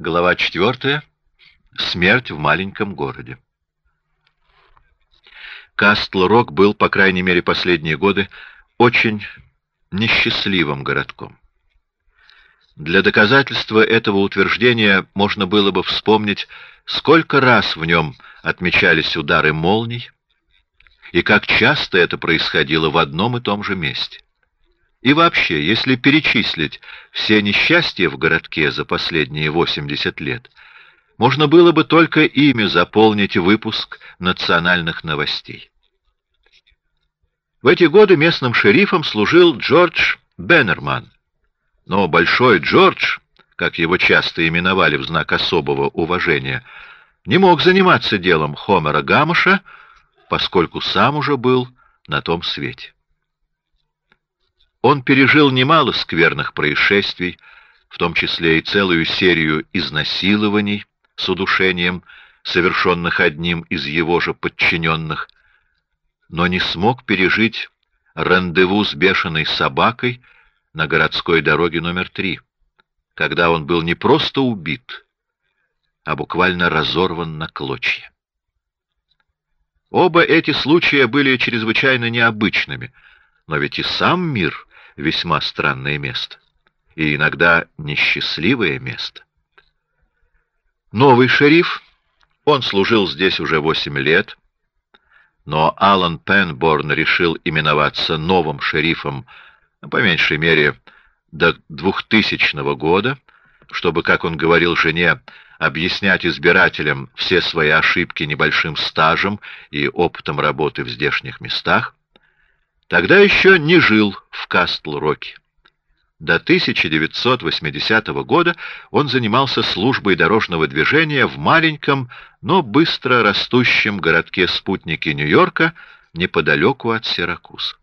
Глава четвертая. Смерть в маленьком городе. Кастл-Рок был, по крайней мере, последние годы очень несчастливым городком. Для доказательства этого утверждения можно было бы вспомнить, сколько раз в нем отмечались удары молний, и как часто это происходило в одном и том же месте. И вообще, если перечислить все несчастья в городке за последние 80 лет, можно было бы только ими заполнить выпуск национальных новостей. В эти годы местным шерифом служил Джордж Беннерман. Но Большой Джордж, как его часто именовали в знак особого уважения, не мог заниматься делом Хомера Гамыша, поскольку сам уже был на том свете. Он пережил немало скверных происшествий, в том числе и целую серию изнасилований с удушением, совершенных одним из его же подчиненных, но не смог пережить рандеву с бешеной собакой на городской дороге номер три, когда он был не просто убит, а буквально разорван на клочья. Оба эти случая были чрезвычайно необычными, но ведь и сам мир весьма странное место. И иногда несчастливое место. Новый шериф, он служил здесь уже восемь лет, но Алан Пенборн решил именоваться новым шерифом, по меньшей мере, до двухтысячного года, чтобы, как он говорил жене, объяснять избирателям все свои ошибки небольшим стажем и опытом работы в здешних местах, Тогда еще не жил в Кастл-Роке. До 1980 года он занимался службой дорожного движения в маленьком, но быстро растущем городке-спутнике Нью-Йорка неподалеку от Сиракуз.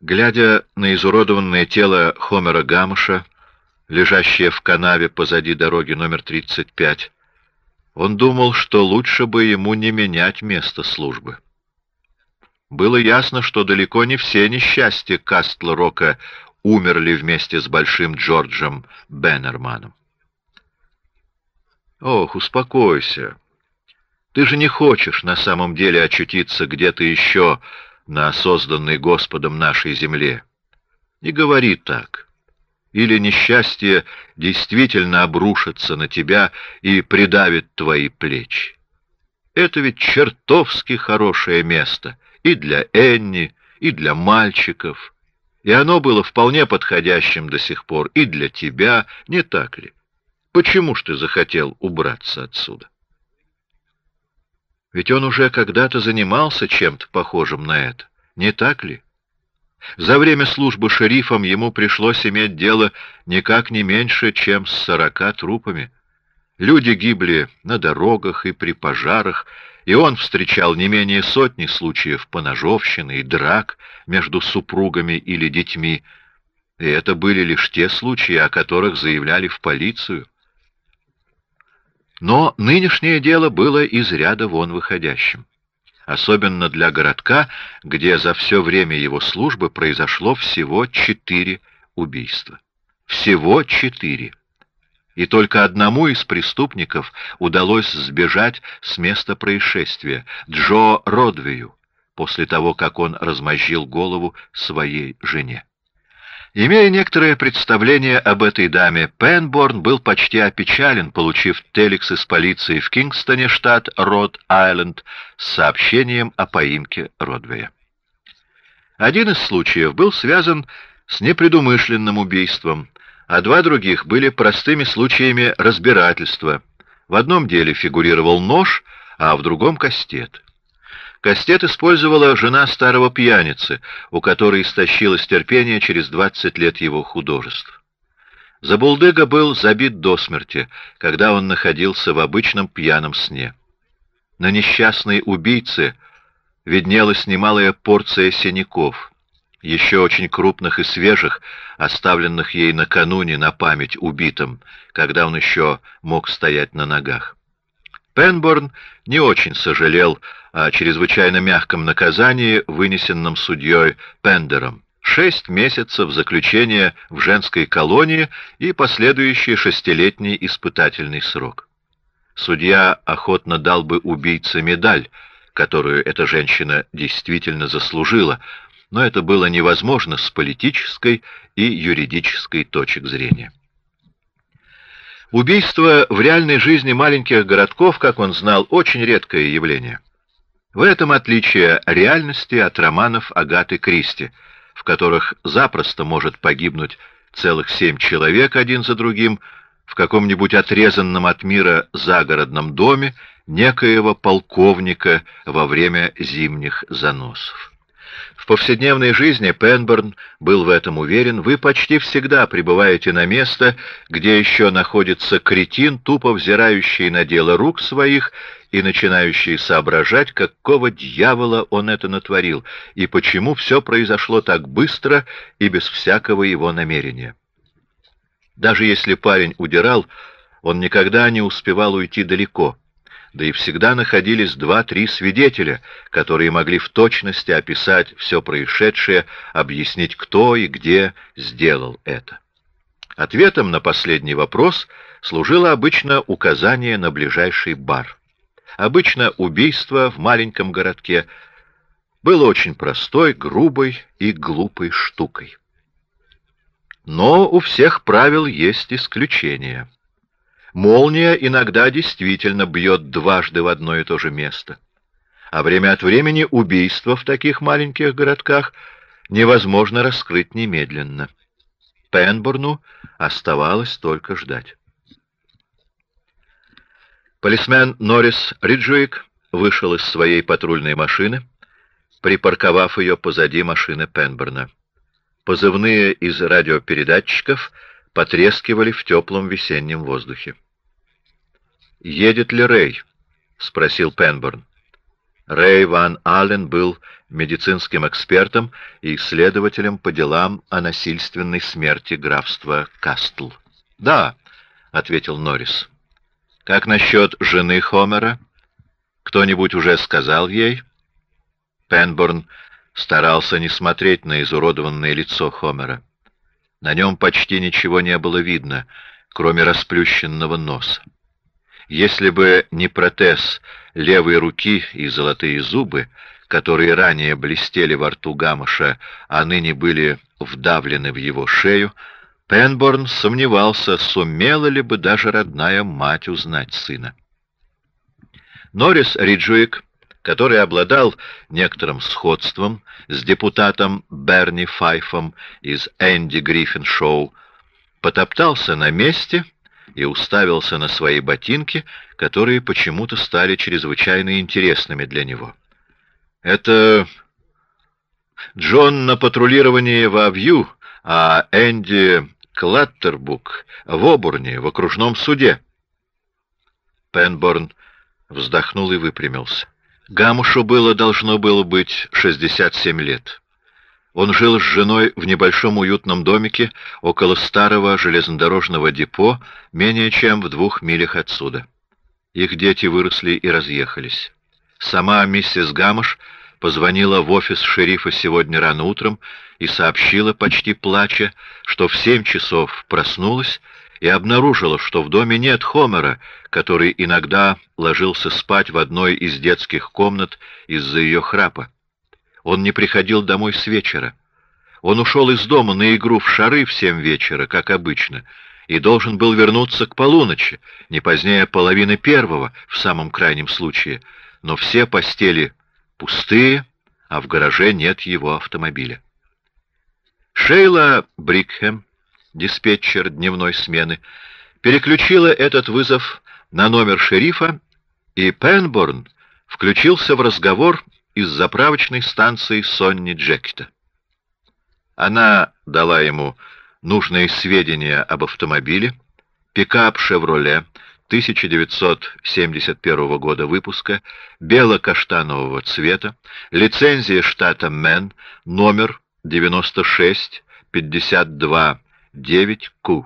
Глядя на изуродованное тело Хомера Гамыша, лежащее в канаве позади дороги номер 35, он думал, что лучше бы ему не менять место службы. Было ясно, что далеко не все несчастья Кастл-Рока умерли вместе с большим Джорджем Беннерманом. Ох, успокойся. Ты же не хочешь на самом деле очутиться где-то еще на созданной Господом нашей земле. Не говори так. Или несчастье действительно обрушится на тебя и придавит твои плечи. Это ведь чертовски хорошее место — и для Энни, и для мальчиков. И оно было вполне подходящим до сих пор и для тебя, не так ли? Почему ж ты захотел убраться отсюда? Ведь он уже когда-то занимался чем-то похожим на это, не так ли? За время службы шерифом ему пришлось иметь дело никак не меньше, чем с сорока трупами. Люди гибли на дорогах и при пожарах, и он встречал не менее сотни случаев поножовщины и драк между супругами или детьми, и это были лишь те случаи, о которых заявляли в полицию. Но нынешнее дело было из ряда вон выходящим, особенно для городка, где за все время его службы произошло всего четыре убийства. Всего четыре и только одному из преступников удалось сбежать с места происшествия — Джо Родвею, после того, как он размозжил голову своей жене. Имея некоторое представление об этой даме, Пенборн был почти опечален, получив телекс из полиции в Кингстоне, штат Род-Айленд, с сообщением о поимке Родвея. Один из случаев был связан с непредумышленным убийством, а два других были простыми случаями разбирательства. В одном деле фигурировал нож, а в другом — кастет. Кастет использовала жена старого пьяницы, у которой истощилось терпение через двадцать лет его художеств. Забулдыга был забит до смерти, когда он находился в обычном пьяном сне. На несчастной убийце виднелась немалая порция синяков — еще очень крупных и свежих, оставленных ей накануне на память убитым, когда он еще мог стоять на ногах. Пенборн не очень сожалел о чрезвычайно мягком наказании, вынесенном судьей Пендером, шесть месяцев заключения в женской колонии и последующий шестилетний испытательный срок. Судья охотно дал бы убийце медаль, которую эта женщина действительно заслужила, но это было невозможно с политической и юридической точек зрения. Убийство в реальной жизни маленьких городков, как он знал, очень редкое явление. В этом отличие реальности от романов Агаты Кристи, в которых запросто может погибнуть целых семь человек один за другим в каком-нибудь отрезанном от мира загородном доме некоего полковника во время зимних заносов. Повседневной жизни Пенберн был в этом уверен. Вы почти всегда прибываете на место, где еще находится кретин, тупо взирающий на дело рук своих и начинающий соображать, какого дьявола он это натворил, и почему все произошло так быстро и без всякого его намерения. Даже если парень удирал, он никогда не успевал уйти далеко — да и всегда находились два-три свидетеля, которые могли в точности описать все происшедшее, объяснить, кто и где сделал это. Ответом на последний вопрос служило обычно указание на ближайший бар. Обычно убийство в маленьком городке было очень простой, грубой и глупой штукой. Но у всех правил есть исключения. Молния иногда действительно бьет дважды в одно и то же место. А время от времени убийство в таких маленьких городках невозможно раскрыть немедленно. Пенборну оставалось только ждать. Полисмен Норрис Риджуик вышел из своей патрульной машины, припарковав ее позади машины Пенборна. Позывные из радиопередатчиков потрескивали в теплом весеннем воздухе. «Едет ли Рэй?» — спросил Пенборн. Рэй Ван Аллен был медицинским экспертом и исследователем по делам о насильственной смерти графства Кастл. «Да», — ответил Норрис. «Как насчет жены Хомера? Кто-нибудь уже сказал ей?» Пенборн старался не смотреть на изуродованное лицо Хомера. На нем почти ничего не было видно, кроме расплющенного носа. Если бы не протез левой руки и золотые зубы, которые ранее блестели во рту Гамыша, а ныне были вдавлены в его шею, Пенборн сомневался, сумела ли бы даже родная мать узнать сына. Норрис Риджуик, который обладал некоторым сходством с депутатом Берни Файфом из «Энди Гриффин Шоу», потоптался на месте — и уставился на свои ботинки, которые почему-то стали чрезвычайно интересными для него. «Это Джон на патрулировании в Авью, а Энди Клаттербук в Обурне, в окружном суде». Пенборн вздохнул и выпрямился. Гамушу было должно было быть 67 лет. Он жил с женой в небольшом уютном домике около старого железнодорожного депо, менее чем в двух милях отсюда. Их дети выросли и разъехались. Сама миссис Гамаш позвонила в офис шерифа сегодня рано утром и сообщила, почти плача, что в семь часов проснулась и обнаружила, что в доме нет Хомера, который иногда ложился спать в одной из детских комнат из-за ее храпа. Он не приходил домой с вечера. Он ушел из дома на игру в шары в семь вечера, как обычно, и должен был вернуться к полуночи, не позднее половины первого, в самом крайнем случае. Но все постели пустые, а в гараже нет его автомобиля. Шейла Брикхэм, диспетчер дневной смены, переключила этот вызов на номер шерифа, и Пенборн включился в разговор из заправочной станции Сонни Джекета. Она дала ему нужные сведения об автомобиле, пикап «Шевроле» 1971 года выпуска, бело-каштанового цвета, лицензия штата Мэн, номер 96529Q.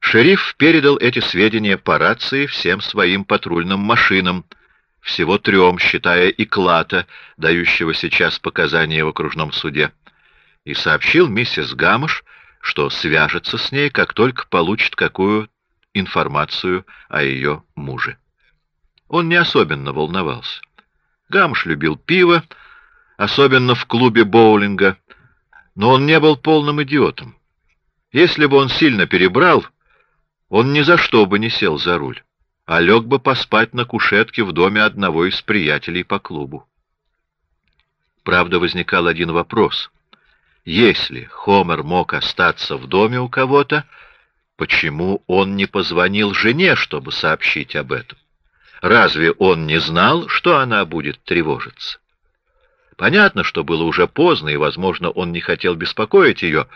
Шериф передал эти сведения по рации всем своим патрульным машинам, всего трем, считая и Клата, дающего сейчас показания в окружном суде. и сообщил миссис Гамыш, что свяжется с ней, как только получит какую информацию о ее муже. Он не особенно волновался. Гамш любил пиво, особенно в клубе боулинга, но он не был полным идиотом. Если бы он сильно перебрал, он ни за что бы не сел за руль, а лег бы поспать на кушетке в доме одного из приятелей по клубу. Правда, возникал один вопрос. Если Хомер мог остаться в доме у кого-то, почему он не позвонил жене, чтобы сообщить об этом? Разве он не знал, что она будет тревожиться? Понятно, что было уже поздно, и, возможно, он не хотел беспокоить ее.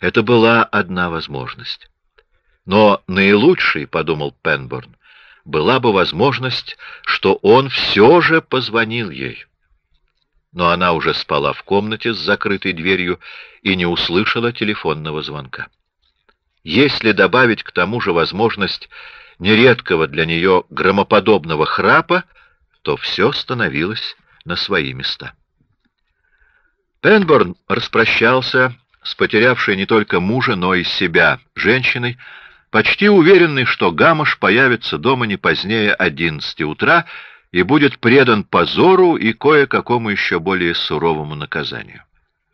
Это была одна возможность. Но наилучшей, — подумал Пенборн, — была бы возможность, что он все же позвонил ей. Но она уже спала в комнате с закрытой дверью и не услышала телефонного звонка. Если добавить к тому же возможность нередкого для нее громоподобного храпа, то все становилось на свои места. Пенборн распрощался с потерявшей не только мужа, но и себя женщиной, почти уверенный, что Гамаш появится дома не позднее одиннадцати утра и будет предан позору и кое-какому еще более суровому наказанию.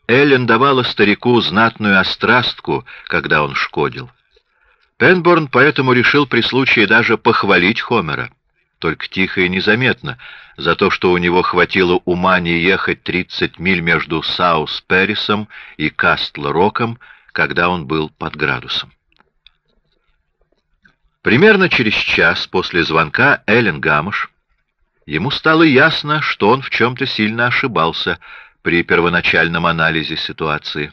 Эллен давала старику знатную острастку, когда он шкодил. Пенборн поэтому решил при случае даже похвалить Хомера, только тихо и незаметно, за то, что у него хватило ума не ехать 30 миль между Саус-Перрисом и Кастл-Роком, когда он был под градусом. Примерно через час после звонка Эллен Гамыш ему стало ясно, что он в чем-то сильно ошибался при первоначальном анализе ситуации.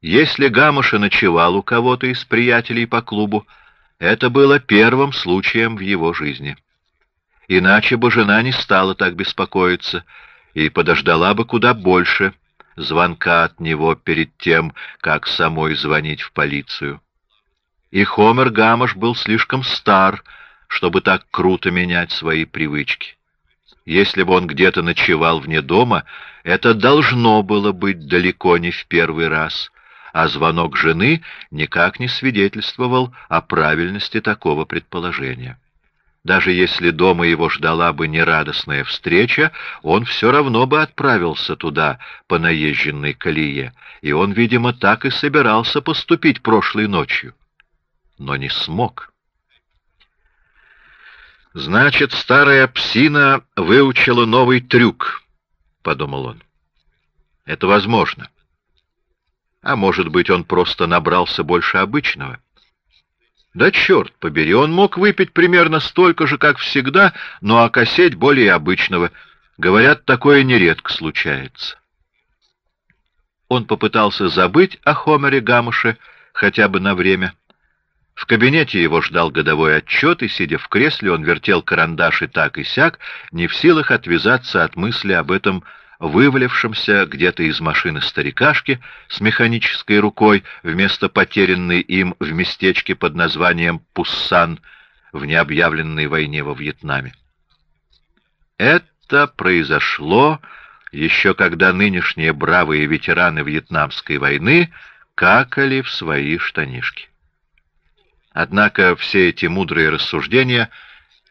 Если Гамыша ночевал у кого-то из приятелей по клубу, это было первым случаем в его жизни. Иначе бы жена не стала так беспокоиться и подождала бы куда больше звонка от него перед тем, как самой звонить в полицию. И Хомер Гамаш был слишком стар, чтобы так круто менять свои привычки. Если бы он где-то ночевал вне дома, это должно было быть далеко не в первый раз — а звонок жены никак не свидетельствовал о правильности такого предположения. Даже если дома его ждала бы нерадостная встреча, он все равно бы отправился туда по наезженной колее, и он, видимо, так и собирался поступить прошлой ночью. Но не смог. «Значит, старая псина выучила новый трюк», — подумал он. «Это возможно. А может быть, он просто набрался больше обычного? Да черт побери, он мог выпить примерно столько же, как всегда, но окосеть более обычного. Говорят, такое нередко случается. Он попытался забыть о Хомере Гамыше хотя бы на время. В кабинете его ждал годовой отчет, и, сидя в кресле, он вертел карандаш и так и сяк, не в силах отвязаться от мысли об этом вывалившемся где-то из машины старикашки с механической рукой вместо потерянной им в местечке под названием Пуссан в необъявленной войне во Вьетнаме. Это произошло еще когда нынешние бравые ветераны Вьетнамской войны какали в свои штанишки. Однако все эти мудрые рассуждения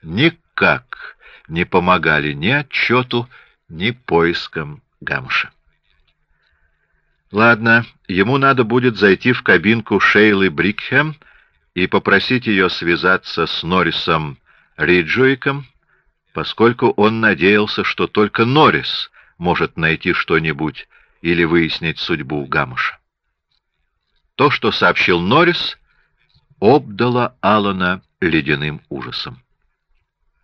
никак не помогали ни отчету, ни поиском Гамша. Ладно, ему надо будет зайти в кабинку Шейлы Брикхем и попросить ее связаться с Норрисом Риджуиком, поскольку он надеялся, что только Норрис может найти что-нибудь или выяснить судьбу Гамуша. То, что сообщил Норрис, обдало Алана ледяным ужасом.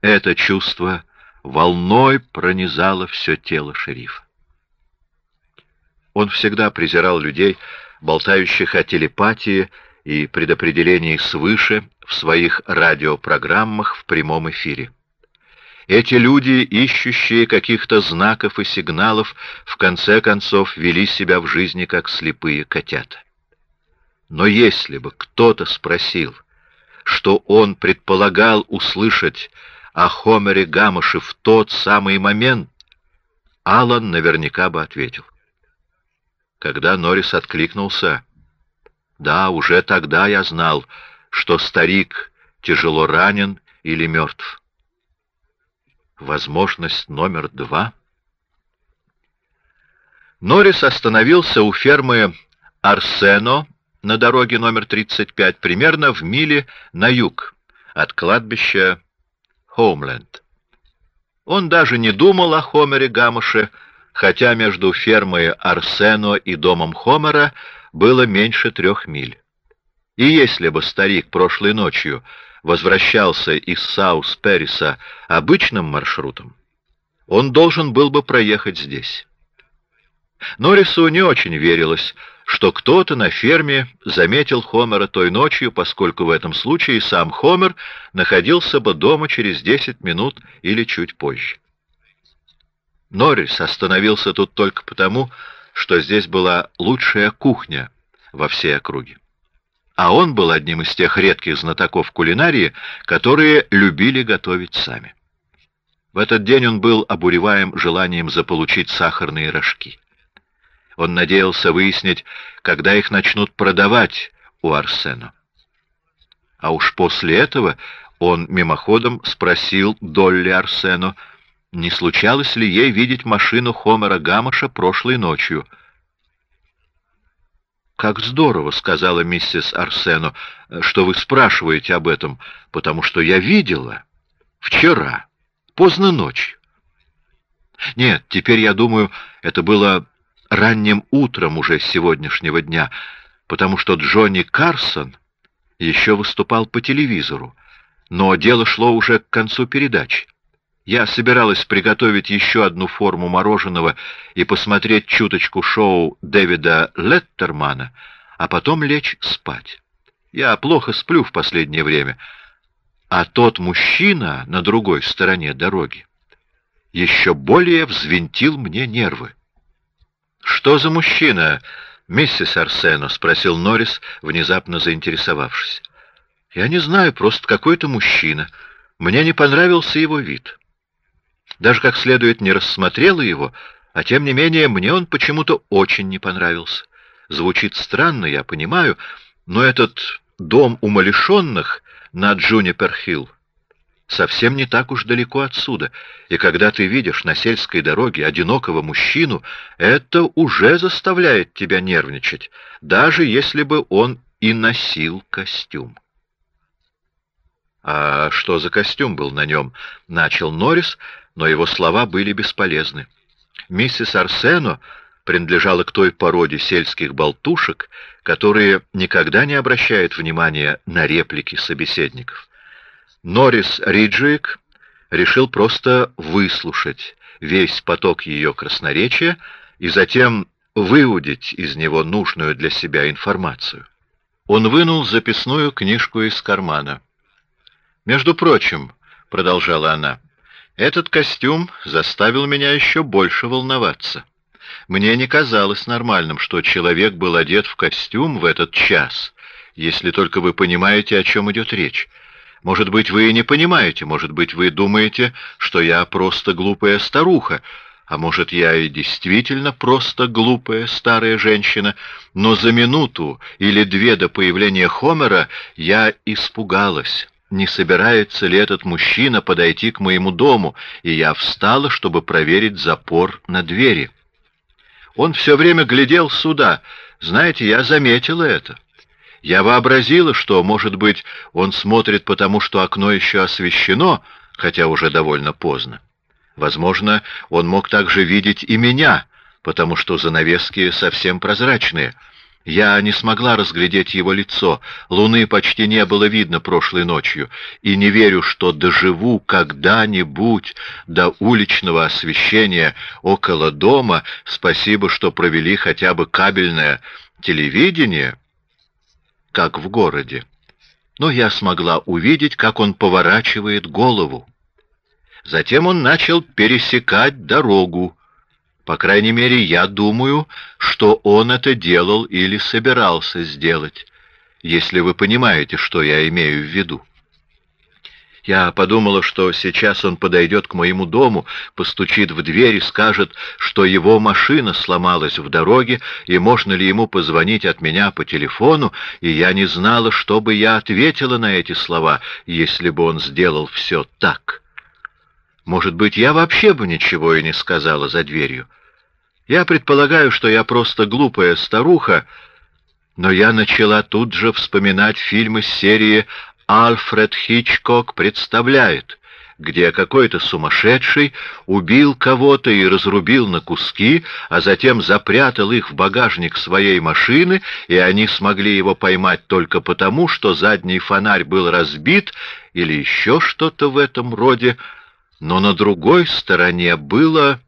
Это чувство волной пронизало все тело шерифа. Он всегда презирал людей, болтающих о телепатии и предопределении свыше в своих радиопрограммах в прямом эфире. Эти люди, ищущие каких-то знаков и сигналов, в конце концов вели себя в жизни как слепые котята. Но если бы кто-то спросил, что он предполагал услышать о Хомере Гамаше в тот самый момент, Алан наверняка бы ответил. Когда Норрис откликнулся, да, уже тогда я знал, что старик тяжело ранен или мертв. Возможность номер два. Норрис остановился у фермы Арсено на дороге номер 35, примерно в миле на юг от кладбища Хоумленд. Он даже не думал о Хомере Гамуше, хотя между фермой Арсено и домом Хомера было меньше трех миль. И если бы старик прошлой ночью возвращался из Саус-Перриса обычным маршрутом, он должен был бы проехать здесь. Норрису не очень верилось, что кто-то на ферме заметил Хомера той ночью, поскольку в этом случае сам Хомер находился бы дома через десять минут или чуть позже. Норрис остановился тут только потому, что здесь была лучшая кухня во всей округе. А он был одним из тех редких знатоков кулинарии, которые любили готовить сами. В этот день он был обуреваем желанием заполучить сахарные рожки. Он надеялся выяснить, когда их начнут продавать у Арсена. А уж после этого он мимоходом спросил Долли Арсену, не случалось ли ей видеть машину Хомера Гамаша прошлой ночью. «Как здорово», — сказала миссис Арсену, — «что вы спрашиваете об этом, потому что я видела вчера, поздно ночью». «Нет, теперь я думаю, это было ранним утром уже сегодняшнего дня, потому что Джонни Карсон еще выступал по телевизору, но дело шло уже к концу передачи. Я собиралась приготовить еще одну форму мороженого и посмотреть чуточку шоу Дэвида Леттермана, а потом лечь спать. Я плохо сплю в последнее время, а тот мужчина на другой стороне дороги еще более взвинтил мне нервы. «Что за мужчина, миссис Арсено?» — спросил Норрис, внезапно заинтересовавшись. «Я не знаю, просто какой-то мужчина. Мне не понравился его вид» даже как следует не рассмотрела его, а тем не менее мне он почему-то очень не понравился. Звучит странно, я понимаю, но этот дом умалишенных на Джунипер-Хилл совсем не так уж далеко отсюда, и когда ты видишь на сельской дороге одинокого мужчину, это уже заставляет тебя нервничать, даже если бы он и носил костюм. «А что за костюм был на нем?» — начал Норрис, но его слова были бесполезны. Миссис Арсено принадлежала к той породе сельских болтушек, которые никогда не обращают внимания на реплики собеседников. Норрис Риджуик решил просто выслушать весь поток ее красноречия и затем выудить из него нужную для себя информацию. Он вынул записную книжку из кармана. «Между прочим», — продолжала она, этот костюм заставил меня еще больше волноваться. Мне не казалось нормальным, что человек был одет в костюм в этот час, если только вы понимаете, о чем идет речь. Может быть, вы и не понимаете, может быть, вы думаете, что я просто глупая старуха, а может, я и действительно просто глупая старая женщина, но за минуту или две до появления Хомера я испугалась не собирается ли этот мужчина подойти к моему дому, и я встала, чтобы проверить запор на двери. Он все время глядел сюда. Знаете, я заметила это. Я вообразила, что, может быть, он смотрит потому, что окно еще освещено, хотя уже довольно поздно. Возможно, он мог также видеть и меня, потому что занавески совсем прозрачные — я не смогла разглядеть его лицо, луны почти не было видно прошлой ночью, и не верю, что доживу когда-нибудь до уличного освещения около дома, спасибо, что провели хотя бы кабельное телевидение, как в городе. Но я смогла увидеть, как он поворачивает голову. Затем он начал пересекать дорогу, по крайней мере, я думаю, что он это делал или собирался сделать, если вы понимаете, что я имею в виду. Я подумала, что сейчас он подойдет к моему дому, постучит в дверь и скажет, что его машина сломалась в дороге, и можно ли ему позвонить от меня по телефону, и я не знала, что бы я ответила на эти слова, если бы он сделал все так. Может быть, я вообще бы ничего и не сказала за дверью. Я предполагаю, что я просто глупая старуха, но я начала тут же вспоминать фильмы серии Альфред Хичкок представляет, где какой-то сумасшедший убил кого-то и разрубил на куски, а затем запрятал их в багажник своей машины, и они смогли его поймать только потому, что задний фонарь был разбит или еще что-то в этом роде, но на другой стороне было...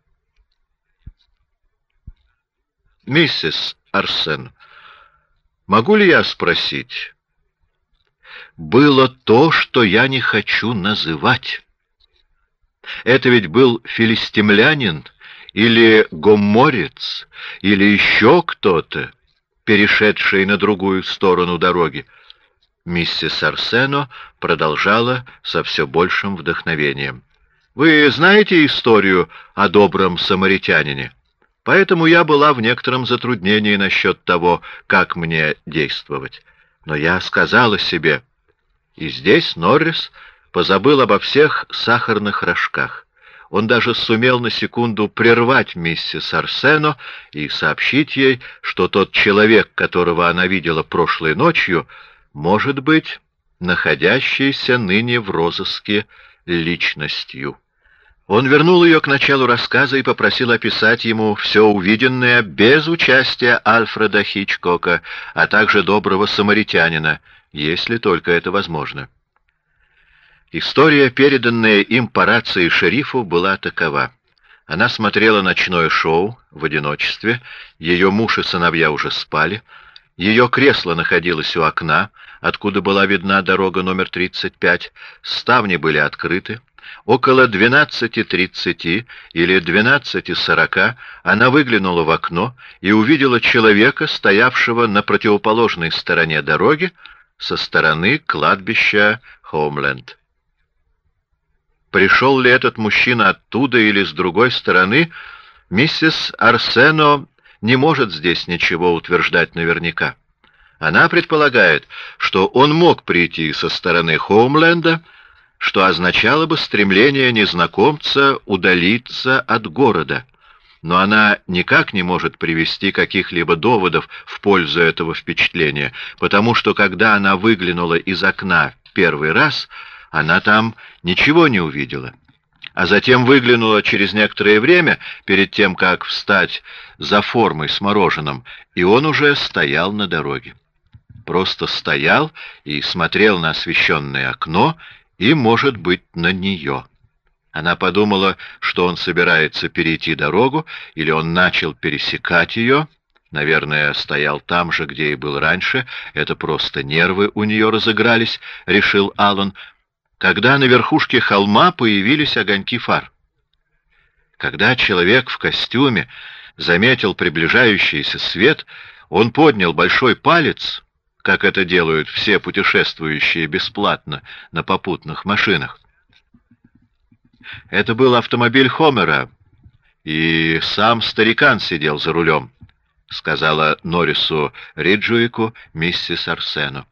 «Миссис Арсен, могу ли я спросить?» Было то, что я не хочу называть. Это ведь был филистимлянин или гоморец, или еще кто-то, перешедший на другую сторону дороги. Миссис Арсено продолжала со все большим вдохновением. «Вы знаете историю о добром самаритянине? Поэтому я была в некотором затруднении насчет того, как мне действовать. Но я сказала себе, и здесь Норрис позабыл обо всех сахарных рожках. Он даже сумел на секунду прервать миссис Арсено и сообщить ей, что тот человек, которого она видела прошлой ночью, может быть находящийся ныне в розыске личностью. Он вернул ее к началу рассказа и попросил описать ему все увиденное без участия Альфреда Хичкока, а также доброго самаритянина, если только это возможно. История, переданная им по рации шерифу, была такова. Она смотрела ночное шоу в одиночестве, ее муж и сыновья уже спали, ее кресло находилось у окна, откуда была видна дорога номер 35, ставни были открыты, Около 12.30 или 12.40 она выглянула в окно и увидела человека, стоявшего на противоположной стороне дороги, со стороны кладбища Хоумленд. Пришел ли этот мужчина оттуда или с другой стороны, миссис Арсено не может здесь ничего утверждать наверняка. Она предполагает, что он мог прийти со стороны Хоумленда, что означало бы стремление незнакомца удалиться от города — но она никак не может привести каких-либо доводов в пользу этого впечатления, потому что когда она выглянула из окна первый раз, она там ничего не увидела. А затем выглянула через некоторое время, перед тем, как встать за формой с мороженым, и он уже стоял на дороге. Просто стоял и смотрел на освещенное окно и, может быть, на нее. Она подумала, что он собирается перейти дорогу, или он начал пересекать ее. Наверное, стоял там же, где и был раньше. Это просто нервы у нее разыгрались, решил Аллан. Когда на верхушке холма появились огоньки фар. Когда человек в костюме заметил приближающийся свет, он поднял большой палец, как это делают все путешествующие бесплатно на попутных машинах. Это был автомобиль Хомера, и сам старикан сидел за рулем, — сказала Норрису Риджуику миссис Арсену.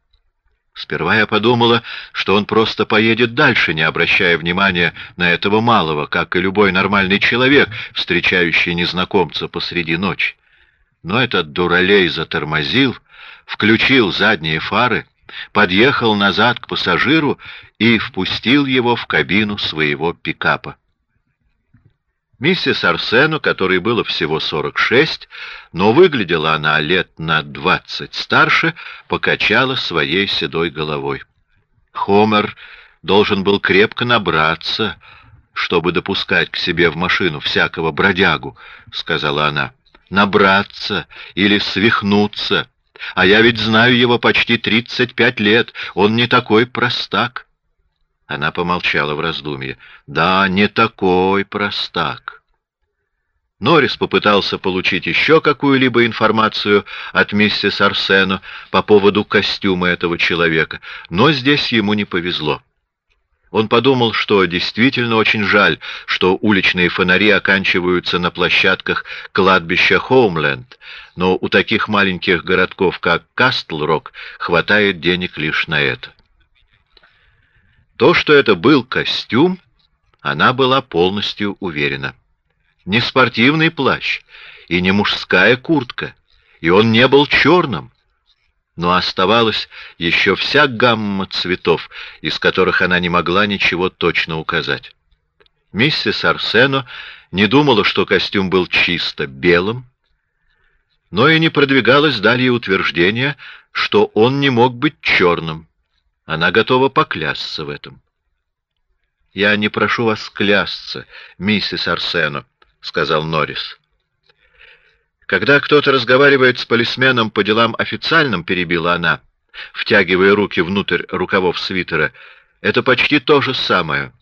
Сперва я подумала, что он просто поедет дальше, не обращая внимания на этого малого, как и любой нормальный человек, встречающий незнакомца посреди ночи. Но этот дуралей затормозил, включил задние фары подъехал назад к пассажиру и впустил его в кабину своего пикапа. Миссис Арсену, которой было всего сорок шесть, но выглядела она лет на двадцать старше, покачала своей седой головой. Хомер должен был крепко набраться, чтобы допускать к себе в машину всякого бродягу, — сказала она. Набраться или свихнуться — а я ведь знаю его почти тридцать пять лет. Он не такой простак. Она помолчала в раздумье. Да, не такой простак. Норрис попытался получить еще какую-либо информацию от миссис Арсено по поводу костюма этого человека, но здесь ему не повезло. Он подумал, что действительно очень жаль, что уличные фонари оканчиваются на площадках кладбища Хоумленд, но у таких маленьких городков, как Кастлрок, хватает денег лишь на это. То, что это был костюм, она была полностью уверена. Не спортивный плащ и не мужская куртка, и он не был черным но оставалась еще вся гамма цветов, из которых она не могла ничего точно указать. Миссис Арсено не думала, что костюм был чисто белым, но и не продвигалась далее утверждение, что он не мог быть черным. Она готова поклясться в этом. «Я не прошу вас клясться, миссис Арсено», — сказал Норрис. Когда кто-то разговаривает с полисменом по делам официальным, перебила она, втягивая руки внутрь рукавов свитера, это почти то же самое.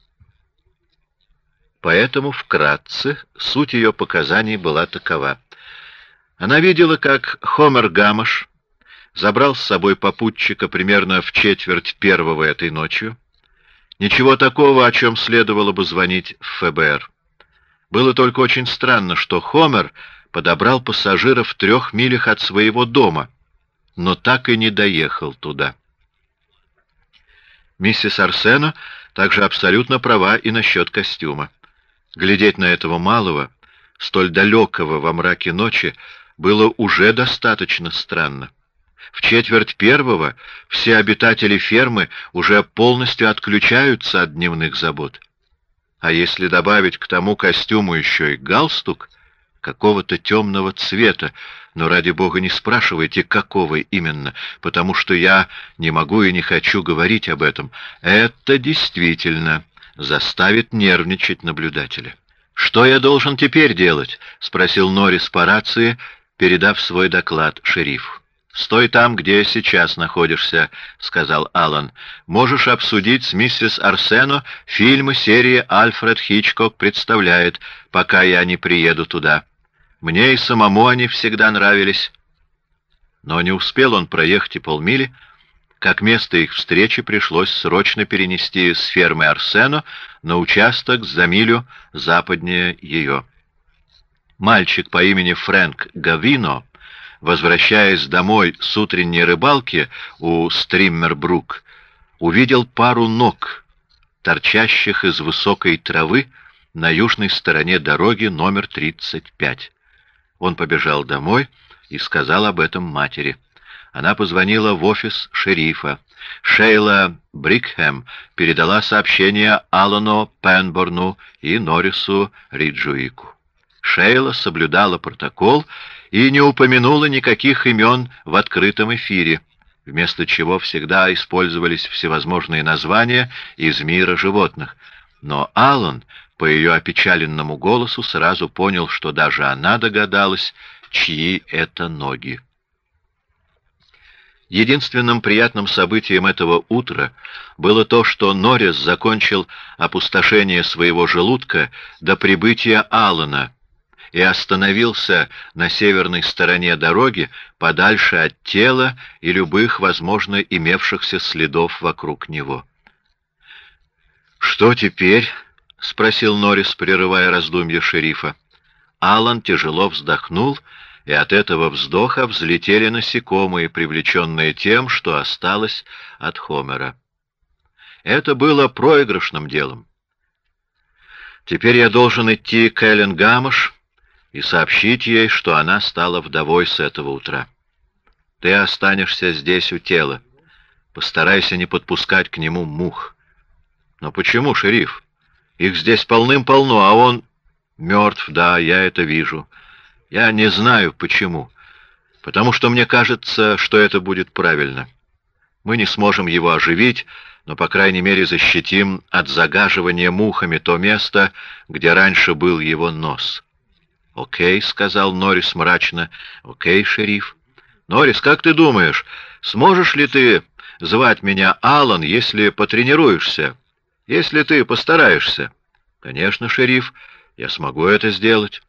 Поэтому вкратце суть ее показаний была такова. Она видела, как Хомер Гамаш забрал с собой попутчика примерно в четверть первого этой ночью. Ничего такого, о чем следовало бы звонить в ФБР. Было только очень странно, что Хомер подобрал пассажира в трех милях от своего дома, но так и не доехал туда. Миссис Арсено также абсолютно права и насчет костюма. Глядеть на этого малого, столь далекого во мраке ночи, было уже достаточно странно. В четверть первого все обитатели фермы уже полностью отключаются от дневных забот. А если добавить к тому костюму еще и галстук, какого-то темного цвета, но ради бога не спрашивайте, какого именно, потому что я не могу и не хочу говорить об этом. Это действительно заставит нервничать наблюдателя. Что я должен теперь делать? спросил Норрис по рации, передав свой доклад шерифу. «Стой там, где сейчас находишься», — сказал Аллан. «Можешь обсудить с миссис Арсено фильмы серии «Альфред Хичкок представляет», пока я не приеду туда». Мне и самому они всегда нравились. Но не успел он проехать и полмили, как место их встречи пришлось срочно перенести с фермы Арсено на участок за милю западнее ее. Мальчик по имени Фрэнк Гавино, возвращаясь домой с утренней рыбалки у Стриммербрук, увидел пару ног, торчащих из высокой травы на южной стороне дороги номер 35. Он побежал домой и сказал об этом матери. Она позвонила в офис шерифа. Шейла Брикхэм передала сообщение Алану Пенборну и Норрису Риджуику. Шейла соблюдала протокол и не упомянула никаких имен в открытом эфире, вместо чего всегда использовались всевозможные названия из мира животных. Но Алан по ее опечаленному голосу сразу понял, что даже она догадалась, чьи это ноги. Единственным приятным событием этого утра было то, что Норрис закончил опустошение своего желудка до прибытия Аллана и остановился на северной стороне дороги, подальше от тела и любых, возможно, имевшихся следов вокруг него. «Что теперь?» — спросил Норрис, прерывая раздумья шерифа. Алан тяжело вздохнул, и от этого вздоха взлетели насекомые, привлеченные тем, что осталось от Хомера. Это было проигрышным делом. Теперь я должен идти к Эллен Гамаш и сообщить ей, что она стала вдовой с этого утра. Ты останешься здесь у тела. Постарайся не подпускать к нему мух. Но почему, шериф? Их здесь полным-полно, а он мертв, да, я это вижу. Я не знаю, почему. Потому что мне кажется, что это будет правильно. Мы не сможем его оживить, но, по крайней мере, защитим от загаживания мухами то место, где раньше был его нос. «Окей», — сказал Норрис мрачно. «Окей, шериф». «Норрис, как ты думаешь, сможешь ли ты звать меня Алан, если потренируешься?» Если ты постараешься. Конечно, шериф, я смогу это сделать.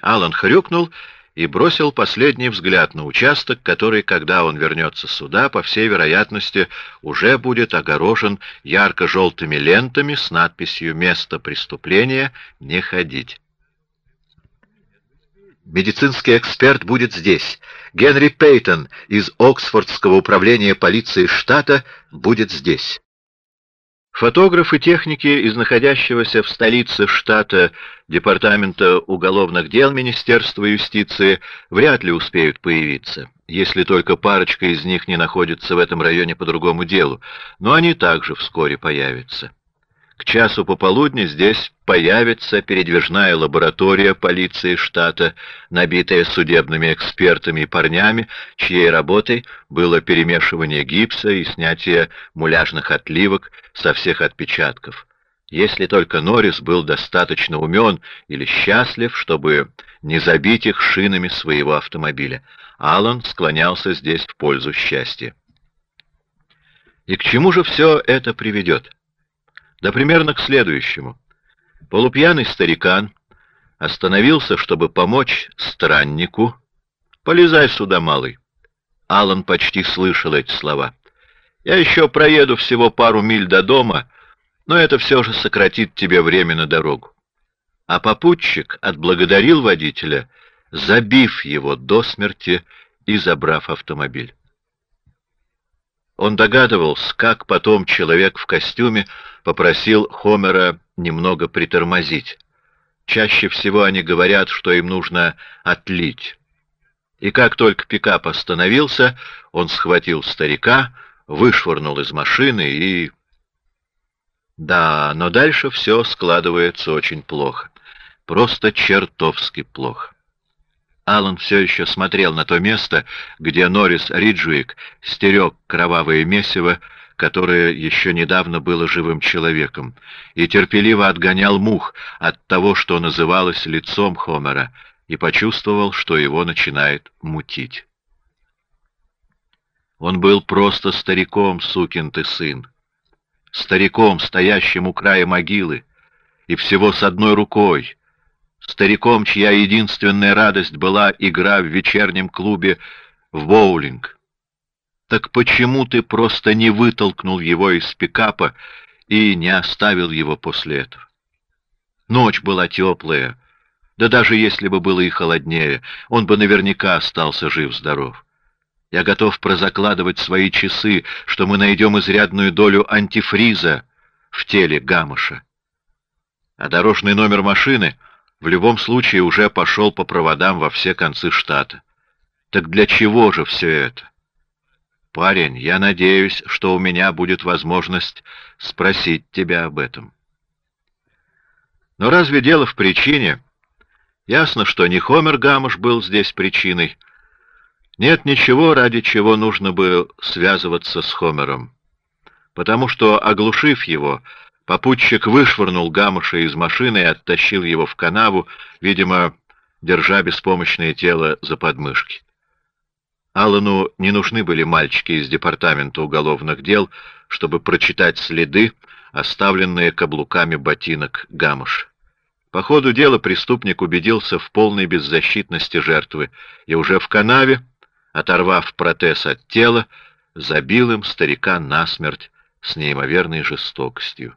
Алан хрюкнул и бросил последний взгляд на участок, который, когда он вернется сюда, по всей вероятности, уже будет огорожен ярко-желтыми лентами с надписью «Место преступления. Не ходить». Медицинский эксперт будет здесь. Генри Пейтон из Оксфордского управления полиции штата будет здесь. Фотографы техники из находящегося в столице штата Департамента уголовных дел Министерства юстиции вряд ли успеют появиться, если только парочка из них не находится в этом районе по другому делу, но они также вскоре появятся. К часу пополудни здесь появится передвижная лаборатория полиции штата, набитая судебными экспертами и парнями, чьей работой было перемешивание гипса и снятие муляжных отливок со всех отпечатков. Если только Норрис был достаточно умен или счастлив, чтобы не забить их шинами своего автомобиля, Аллан склонялся здесь в пользу счастья. И к чему же все это приведет? Да примерно к следующему. Полупьяный старикан остановился, чтобы помочь страннику. «Полезай сюда, малый». Алан почти слышал эти слова. «Я еще проеду всего пару миль до дома, но это все же сократит тебе время на дорогу». А попутчик отблагодарил водителя, забив его до смерти и забрав автомобиль. Он догадывался, как потом человек в костюме попросил Хомера немного притормозить. Чаще всего они говорят, что им нужно отлить. И как только пикап остановился, он схватил старика, вышвырнул из машины и... Да, но дальше все складывается очень плохо. Просто чертовски плохо. Алан все еще смотрел на то место, где Норрис Риджуик стерег кровавое месиво, которое еще недавно было живым человеком, и терпеливо отгонял мух от того, что называлось лицом Хомера, и почувствовал, что его начинает мутить. Он был просто стариком, сукин ты сын. Стариком, стоящим у края могилы, и всего с одной рукой, стариком, чья единственная радость была игра в вечернем клубе в боулинг. Так почему ты просто не вытолкнул его из пикапа и не оставил его после этого? Ночь была теплая, да даже если бы было и холоднее, он бы наверняка остался жив-здоров. Я готов прозакладывать свои часы, что мы найдем изрядную долю антифриза в теле Гамыша. А дорожный номер машины — в любом случае уже пошел по проводам во все концы штата. Так для чего же все это? Парень, я надеюсь, что у меня будет возможность спросить тебя об этом. Но разве дело в причине? Ясно, что не Хомер Гамыш был здесь причиной. Нет ничего, ради чего нужно бы связываться с Хомером. Потому что, оглушив его, Попутчик вышвырнул Гамуша из машины и оттащил его в канаву, видимо, держа беспомощное тело за подмышки. Аллану не нужны были мальчики из департамента уголовных дел, чтобы прочитать следы, оставленные каблуками ботинок Гамуш. По ходу дела преступник убедился в полной беззащитности жертвы и уже в канаве, оторвав протез от тела, забил им старика насмерть с неимоверной жестокостью.